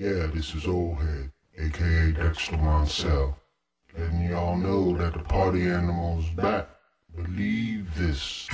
Yeah, this is Old Head, aka Dexter Monsell, letting y'all know that the party animal's back. Believe this.